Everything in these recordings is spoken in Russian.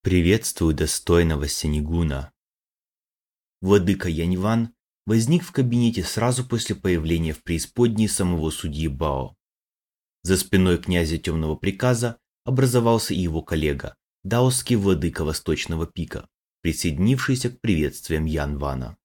Приветствую достойного Сенегуна. Владыка Яньван возник в кабинете сразу после появления в преисподней самого судьи Бао. За спиной князя Темного Приказа образовался и его коллега, даосский владыка Восточного Пика, присоединившийся к приветствиям Янвана.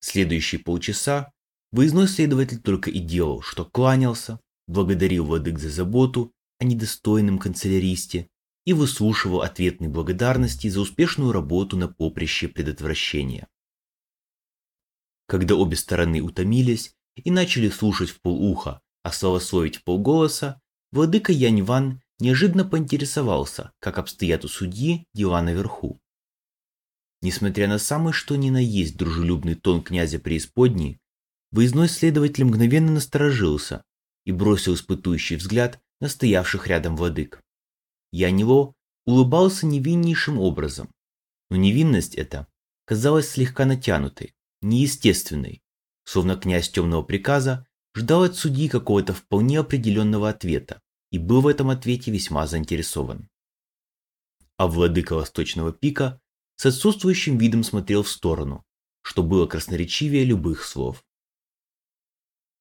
Следующие полчаса выездной следователь только и делал, что кланялся, благодарил владык за заботу о недостойном канцеляристе и выслушивал ответные благодарности за успешную работу на поприще предотвращения. Когда обе стороны утомились и начали слушать в полуха, а словословить в полголоса, владыка Янь-Ван неожиданно поинтересовался, как обстоят у судьи дела наверху. Несмотря на самый что ни на есть дружелюбный тон князя преисподней, выездной следователь мгновенно насторожился и бросил испытующий взгляд на стоявших рядом владык. Я него улыбался невиннейшим образом, но невинность эта казалась слегка натянутой, неестественной, словно князь темного приказа ждал от судьи какого-то вполне определенного ответа и был в этом ответе весьма заинтересован. А владыка Восточного пика с отсутствующим видом смотрел в сторону, что было красноречивее любых слов.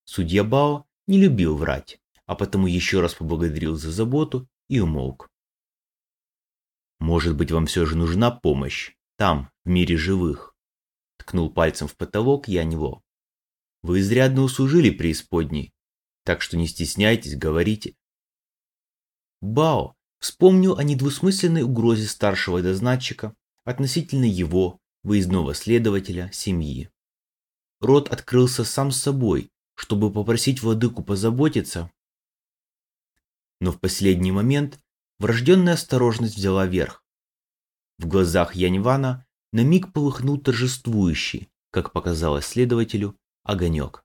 Судья Бао не любил врать, а потому еще раз поблагодарил за заботу и умолк. Может быть, вам все же нужна помощь? Там, в мире живых. Ткнул пальцем в потолок я него. Вы изрядно услужили преисподней, так что не стесняйтесь, говорите. Бао вспомнил о недвусмысленной угрозе старшего дознатчика относительно его, выездного следователя, семьи. Рот открылся сам с собой, чтобы попросить владыку позаботиться, но в последний момент Врожденная осторожность взяла верх. В глазах Яньвана на миг полыхнул торжествующий, как показалось следователю, огонек.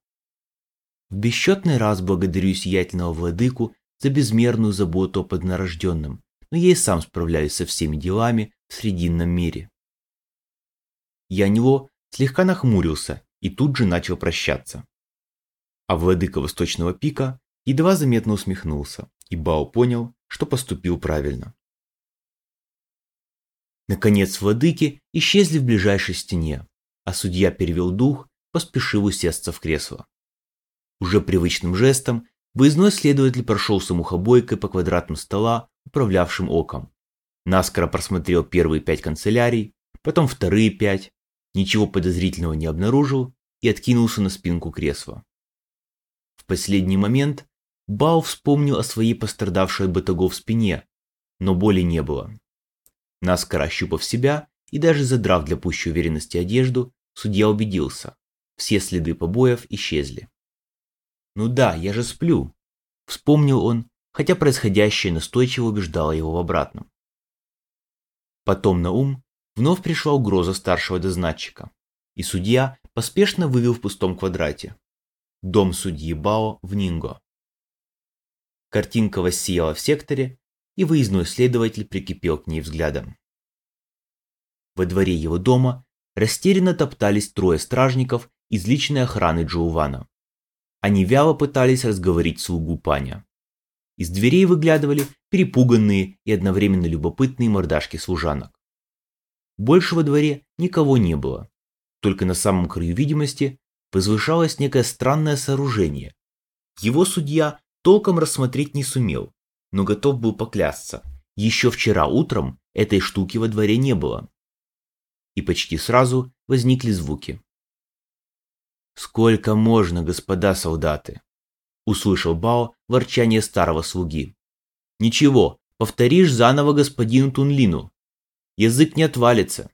В бесчетный раз благодарю сиятельного владыку за безмерную заботу о поднорожденном, но я и сам справляюсь со всеми делами в срединном мире. Яньво слегка нахмурился и тут же начал прощаться. А владыка Восточного пика едва заметно усмехнулся, и Бао понял, что поступил правильно. Наконец владыки исчезли в ближайшей стене, а судья перевел дух, поспешил усесться в кресло. Уже привычным жестом выездной следователь прошелся мухобойкой по квадратам стола, управлявшим оком. Наскоро просмотрел первые пять канцелярий, потом вторые пять, ничего подозрительного не обнаружил и откинулся на спинку кресла. В последний момент Бао вспомнил о своей пострадавшей от батагов спине, но боли не было. Наскоро ощупав себя и даже задрав для пущей уверенности одежду, судья убедился. Все следы побоев исчезли. «Ну да, я же сплю», – вспомнил он, хотя происходящее настойчиво убеждало его в обратном. Потом на ум вновь пришла угроза старшего дознатчика, и судья поспешно вывел в пустом квадрате. Дом судьи Бао в Нинго. Картинка воссияла в секторе, и выездной следователь прикипел к ней взглядом. Во дворе его дома растерянно топтались трое стражников из личной охраны Джоувана. Они вяло пытались разговорить слугу паня. Из дверей выглядывали перепуганные и одновременно любопытные мордашки служанок. Больше во дворе никого не было. Только на самом краю видимости возвышалось некое странное сооружение. Его судья толком рассмотреть не сумел, но готов был поклясться. Еще вчера утром этой штуки во дворе не было. И почти сразу возникли звуки. «Сколько можно, господа солдаты?» Услышал Бао ворчание старого слуги. «Ничего, повторишь заново господину Тунлину. Язык не отвалится».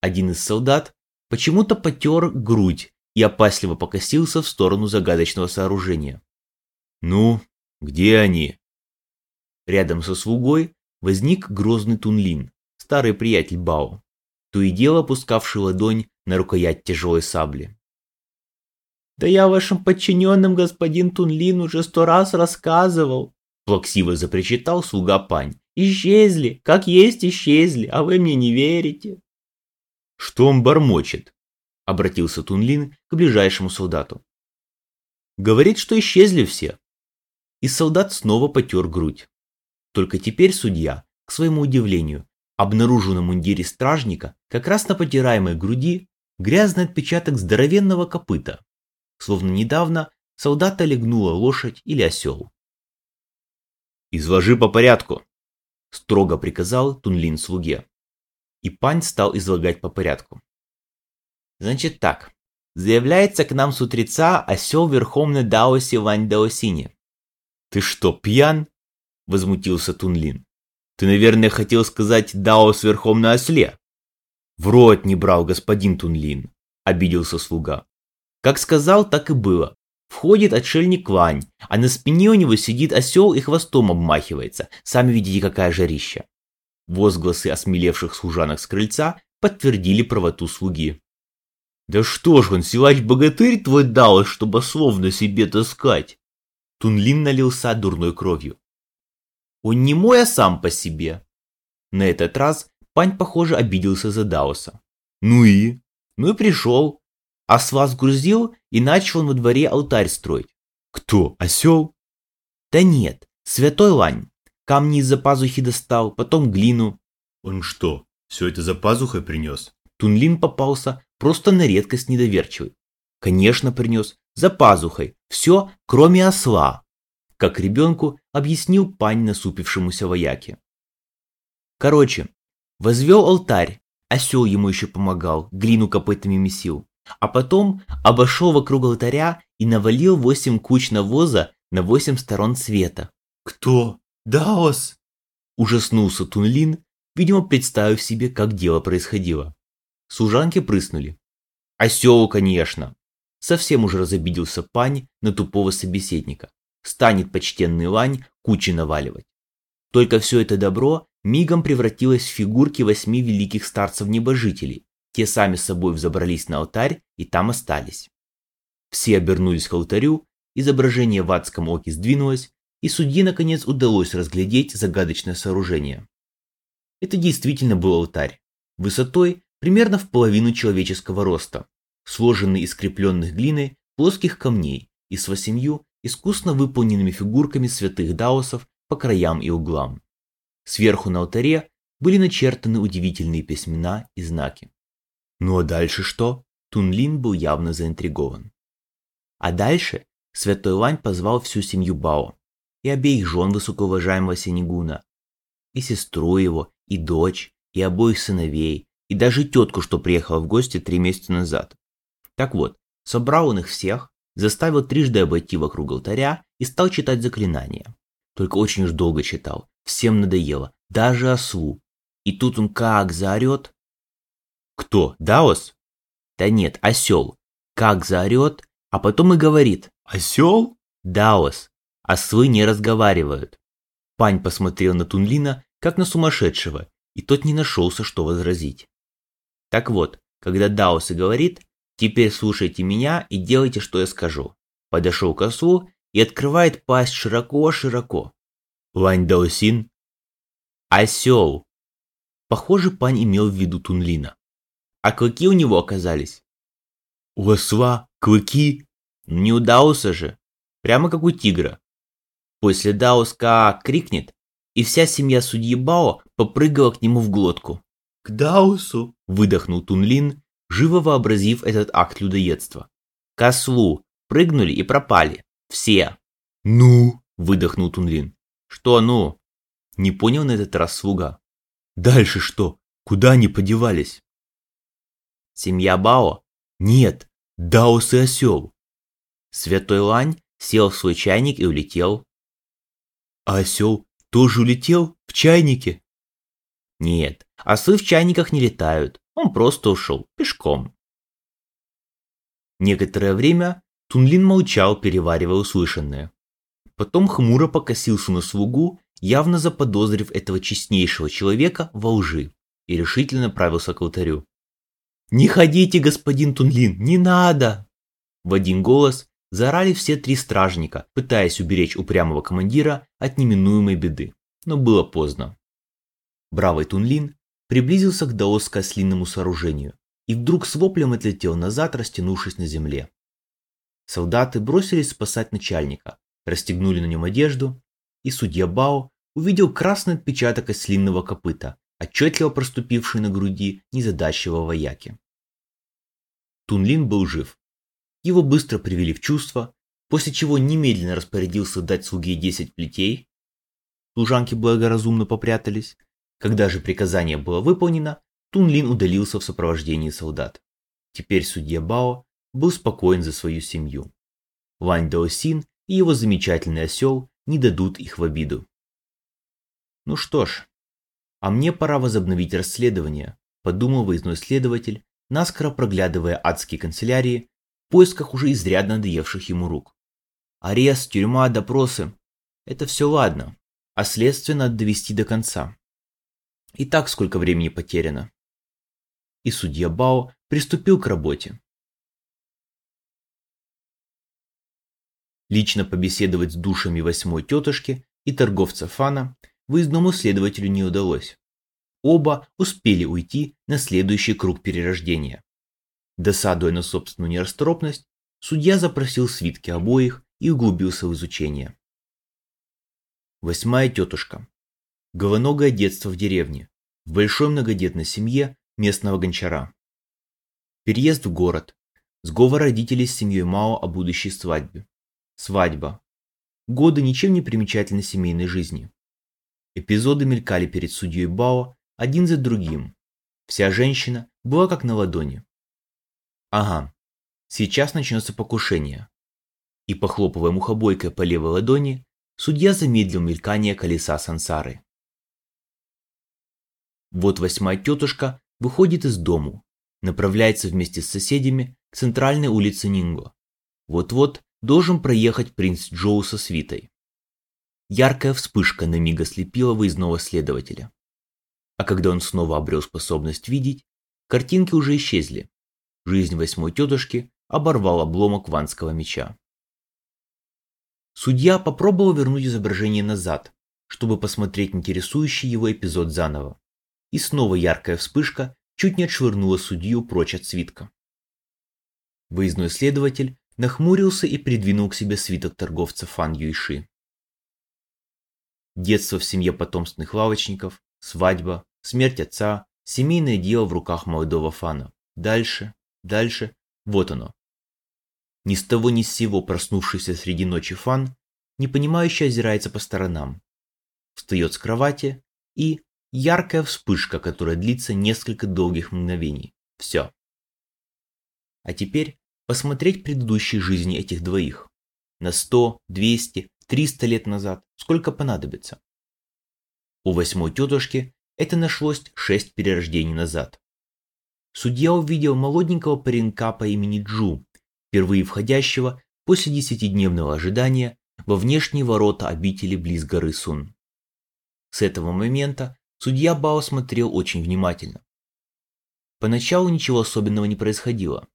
Один из солдат почему-то потер грудь и опасливо покосился в сторону загадочного сооружения. «Ну, где они?» Рядом со слугой возник грозный Тунлин, старый приятель Бао, то и дело опускавший ладонь на рукоять тяжелой сабли. «Да я вашим подчиненным, господин Тунлин, уже сто раз рассказывал!» Плаксиво запричитал слуга Пань. «Исчезли, как есть исчезли, а вы мне не верите!» «Что он бормочет?» Обратился Тунлин к ближайшему солдату. «Говорит, что исчезли все, и солдат снова потер грудь. Только теперь судья, к своему удивлению, обнаружил на мундире стражника, как раз на потираемой груди, грязный отпечаток здоровенного копыта, словно недавно солдата легнула лошадь или осел. «Изложи по порядку», – строго приказал Тунлин слуге. И пань стал излагать по порядку. «Значит так, заявляется к нам с утреца осел верхом на Даосе Вань Даосине». «Ты что, пьян?» – возмутился Тунлин. «Ты, наверное, хотел сказать Даос верхом на осле». «В рот не брал господин Тунлин», – обиделся слуга. Как сказал, так и было. Входит отшельник Вань, а на спине у него сидит осел и хвостом обмахивается. Сами видите, какая жарища. Возгласы осмелевших служанок с крыльца подтвердили правоту слуги. «Да что ж он, силач-богатырь твой дал, чтобы слов на себе таскать?» Тунлин налился дурной кровью. «Он не мой, а сам по себе». На этот раз Пань, похоже, обиделся за Даоса. «Ну и?» «Ну и пришел а с вас грузил и начал он во дворе алтарь строить. Кто, осел? Да нет, святой лань. Камни из-за пазухи достал, потом глину. Он что, все это за пазухой принес? Тунлин попался просто на редкость недоверчивый. Конечно, принес, за пазухой, все, кроме осла. Как ребенку объяснил пань насупившемуся вояке. Короче, возвел алтарь, осел ему еще помогал, глину копытами месил. А потом обошел вокруг алтаря и навалил восемь куч навоза на восемь сторон света. «Кто? Даос?» Ужаснулся Тунлин, видимо, представив себе, как дело происходило. Служанки прыснули. «Осел, конечно!» Совсем уже разобиделся пань на тупого собеседника. Станет почтенный лань кучи наваливать. Только все это добро мигом превратилось в фигурки восьми великих старцев-небожителей, те сами с собой взобрались на алтарь и там остались. Все обернулись к алтарю, изображение в адском оке сдвинулось, и судье наконец удалось разглядеть загадочное сооружение. Это действительно был алтарь, высотой примерно в половину человеческого роста, сложенный из скрепленных глиной плоских камней и с восемью искусно выполненными фигурками святых даосов по краям и углам. Сверху на алтаре были начертаны удивительные письмена и знаки. Ну а дальше что? Тунлин был явно заинтригован. А дальше Святой Лань позвал всю семью Бао и обеих жен высокоуважаемого Синегуна, и сестру его, и дочь, и обоих сыновей, и даже тетку, что приехала в гости три месяца назад. Так вот, собрал он их всех, заставил трижды обойти вокруг алтаря и стал читать заклинания. Только очень уж долго читал, всем надоело, даже ослу. И тут он как заорет, кто, Даос? Да нет, осел. Как заорет, а потом и говорит. Осел? Даос. Ослы не разговаривают. Пань посмотрел на Тунлина, как на сумасшедшего, и тот не нашелся, что возразить. Так вот, когда Даос и говорит, теперь слушайте меня и делайте, что я скажу. Подошел к ослу и открывает пасть широко-широко. Лань Даосин? Осел. Похоже, пань имел в виду Тунлина. А клыки у него оказались. У осла клыки? Не у Дауса же. Прямо как у тигра. После Даус крикнет, и вся семья судьи Бао попрыгала к нему в глотку. «К Даусу!» – выдохнул Тунлин, живо вообразив этот акт людоедства. К ослу прыгнули и пропали. Все. «Ну?» – выдохнул Тунлин. «Что «ну?» – не понял на этот раз слуга. «Дальше что? Куда они подевались?» Семья Бао? Нет, Даос и осел. Святой Лань сел в свой чайник и улетел. А осел тоже улетел в чайнике? Нет, осы в чайниках не летают, он просто ушел пешком. Некоторое время Тунлин молчал, переваривая услышанное. Потом хмуро покосился на слугу, явно заподозрив этого честнейшего человека во лжи, и решительно направился к алтарю. «Не ходите, господин Тунлин, не надо!» В один голос заорали все три стражника, пытаясь уберечь упрямого командира от неминуемой беды. Но было поздно. Бравый Тунлин приблизился к даоско-ослинному сооружению и вдруг с воплем отлетел назад, растянувшись на земле. Солдаты бросились спасать начальника, расстегнули на нем одежду, и судья Бао увидел красный отпечаток ослинного копыта, отчетливо проступивший на груди незадачливого вояки. Тунлин был жив. Его быстро привели в чувство, после чего немедленно распорядился дать слуге 10 плетей. Служанки благоразумно попрятались. Когда же приказание было выполнено, Тунлин удалился в сопровождении солдат. Теперь судья Бао был спокоен за свою семью. Вань Даосин и его замечательный осел не дадут их в обиду. Ну что ж, а мне пора возобновить расследование, подумал выездной следователь, наскоро проглядывая адские канцелярии в поисках уже изрядно надоевших ему рук. Арест, тюрьма, допросы – это все ладно, а следствие надо довести до конца. И так сколько времени потеряно. И судья Бао приступил к работе. Лично побеседовать с душами восьмой тетушки и торговца Фана выездному следователю не удалось. Оба успели уйти на следующий круг перерождения. Досадуя на собственную нерасторопность, судья запросил свитки обоих и углубился в изучение. Восьмая тетушка. Головоногое детство в деревне, в большой многодетной семье местного гончара. Переезд в город, сговор родителей с семьей Мао о будущей свадьбе. Свадьба. Годы ничем не примечательной семейной жизни. Эпизоды мелькали перед судьей Бао один за другим. Вся женщина была как на ладони. Ага, сейчас начнется покушение. И похлопывая мухобойкой по левой ладони, судья замедлил мелькание колеса сансары. Вот восьмая тетушка выходит из дому, направляется вместе с соседями к центральной улице Нинго. Вот-вот должен проехать принц Джоу со свитой. Яркая вспышка на миг ослепила выездного следователя. А когда он снова обрел способность видеть, картинки уже исчезли. Жизнь восьмой тетушки оборвал обломок ванского меча. Судья попробовал вернуть изображение назад, чтобы посмотреть интересующий его эпизод заново. И снова яркая вспышка чуть не отшвырнула судью прочь от свитка. Выездной следователь нахмурился и придвинул к себе свиток торговца Фан Юйши. Детство в семье потомственных лавочников, свадьба, смерть отца, семейное дело в руках молодого Фана. Дальше, дальше, вот оно. Ни с того ни с сего проснувшийся среди ночи Фан, непонимающе озирается по сторонам. Встает с кровати и яркая вспышка, которая длится несколько долгих мгновений. Все. А теперь посмотреть предыдущие жизни этих двоих. На 100, 200, 300 лет назад, сколько понадобится. У восьмой тетушки это нашлось шесть перерождений назад. Судья увидел молоденького паренька по имени Джу, впервые входящего после десятидневного ожидания во внешние ворота обители близ горы Сун. С этого момента судья Бао смотрел очень внимательно. Поначалу ничего особенного не происходило.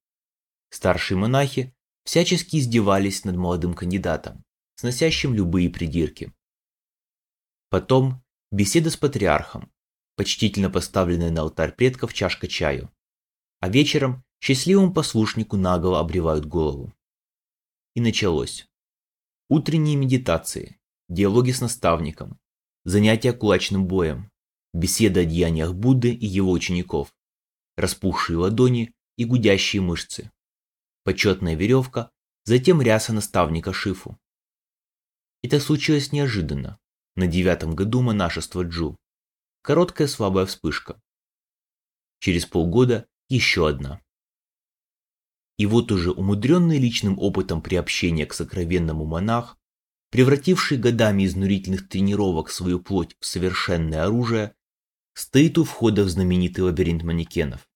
Старшие монахи всячески издевались над молодым кандидатом, сносящим любые придирки. Потом беседа с патриархом, почтительно поставленная на алтарь предков чашка чаю. А вечером счастливому послушнику наголо обревают голову. И началось. Утренние медитации, диалоги с наставником, занятия кулачным боем, беседа о деяниях Будды и его учеников, распухшие ладони и гудящие мышцы, почетная веревка, затем ряса наставника Шифу. Это случилось неожиданно, на девятом году монашества Джу. Короткая слабая вспышка. Через полгода еще одна. И вот уже умудренный личным опытом приобщения к сокровенному монах, превративший годами изнурительных тренировок свою плоть в совершенное оружие, стоит у входа в знаменитый лабиринт манекенов.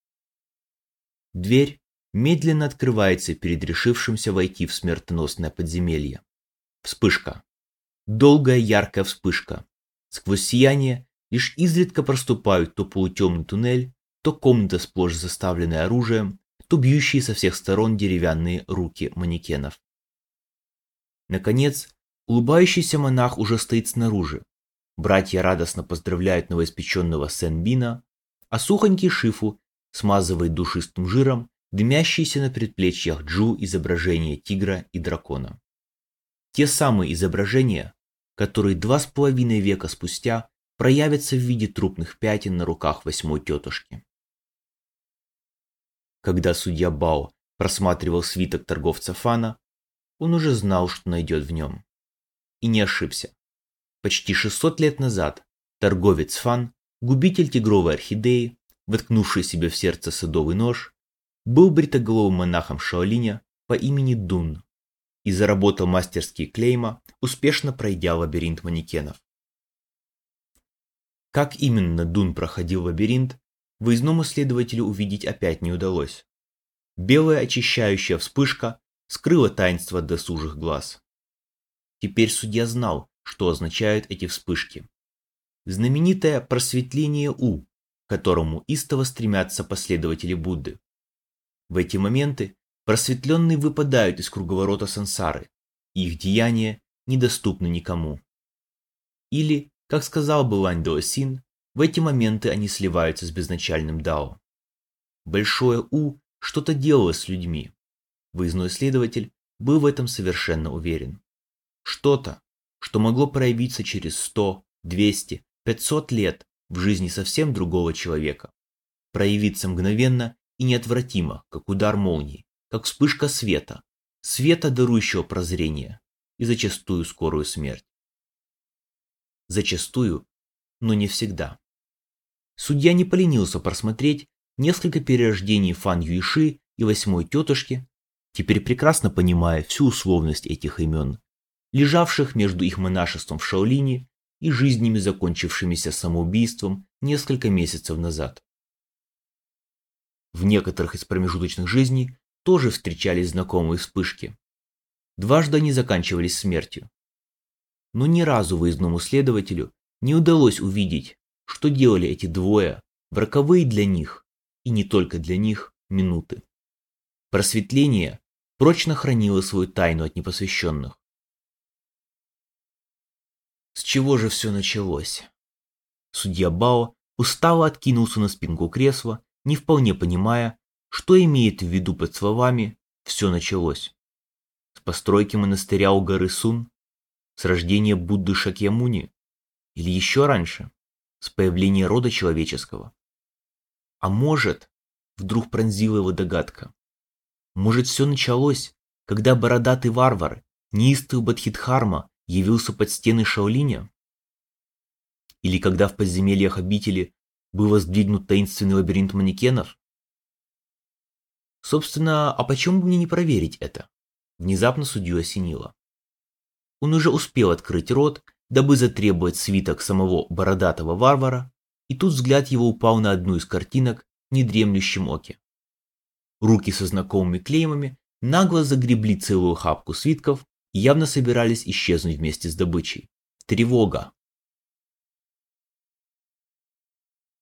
Дверь медленно открывается перед решившимся войти в смертоносное подземелье. Вспышка. Долгая яркая вспышка. Сквозь сияние лишь изредка проступают то полутемный туннель, то комната сплошь заставленная оружием, то бьющие со всех сторон деревянные руки манекенов. Наконец, улыбающийся монах уже стоит снаружи. Братья радостно поздравляют новоиспеченного Сен-Бина, а сухонький Шифу смазывает душистым жиром дымящиеся на предплечьях Джу изображения тигра и дракона. Те самые изображения, которые два с половиной века спустя проявятся в виде трупных пятен на руках восьмой тетушки. Когда судья Бао просматривал свиток торговца Фана, он уже знал, что найдет в нем. И не ошибся. Почти 600 лет назад торговец Фан, губитель тигровой орхидеи, воткнувший себе в сердце садовый нож, был бритоголовым монахом Шаолиня по имени Дун и заработал мастерские клейма, успешно пройдя лабиринт манекенов. Как именно Дун проходил лабиринт, выездному следователю увидеть опять не удалось. Белая очищающая вспышка скрыла таинство досужих глаз. Теперь судья знал, что означают эти вспышки. Знаменитое просветление У, к которому истово стремятся последователи Будды. В эти моменты просветленные выпадают из круговорота сансары, и их деяния недоступны никому. Или, как сказал бы Лань Доосин, в эти моменты они сливаются с безначальным Дао. Большое У что-то делало с людьми. Выездной следователь был в этом совершенно уверен. Что-то, что могло проявиться через 100, 200, 500 лет в жизни совсем другого человека. Проявиться мгновенно и неотвратимо, как удар молнии, как вспышка света, света, дарующего прозрение и зачастую скорую смерть. Зачастую, но не всегда. Судья не поленился просмотреть несколько перерождений Фан Юиши и восьмой тетушки, теперь прекрасно понимая всю условность этих имен, лежавших между их монашеством в Шаолине и жизнями, закончившимися самоубийством несколько месяцев назад. В некоторых из промежуточных жизней тоже встречались знакомые вспышки. Дважды они заканчивались смертью. Но ни разу выездному следователю не удалось увидеть, что делали эти двое в роковые для них, и не только для них, минуты. Просветление прочно хранило свою тайну от непосвященных. С чего же все началось? Судья Бао устало откинулся на спинку кресла, не вполне понимая, что имеет в виду под словами «все началось». С постройки монастыря у горы Сун? С рождения Будды Шакьямуни? Или еще раньше? С появления рода человеческого? А может, вдруг пронзила его догадка, может все началось, когда бородатый варвар, неистый Бадхидхарма, явился под стены Шаолиня? Или когда в подземельях обители был воздвигнут таинственный лабиринт манекенов? Собственно, а почему бы мне не проверить это? Внезапно судью осенило. Он уже успел открыть рот, дабы затребовать свиток самого бородатого варвара, и тут взгляд его упал на одну из картинок в недремлющем оке. Руки со знакомыми клеймами нагло загребли целую хапку свитков явно собирались исчезнуть вместе с добычей. Тревога.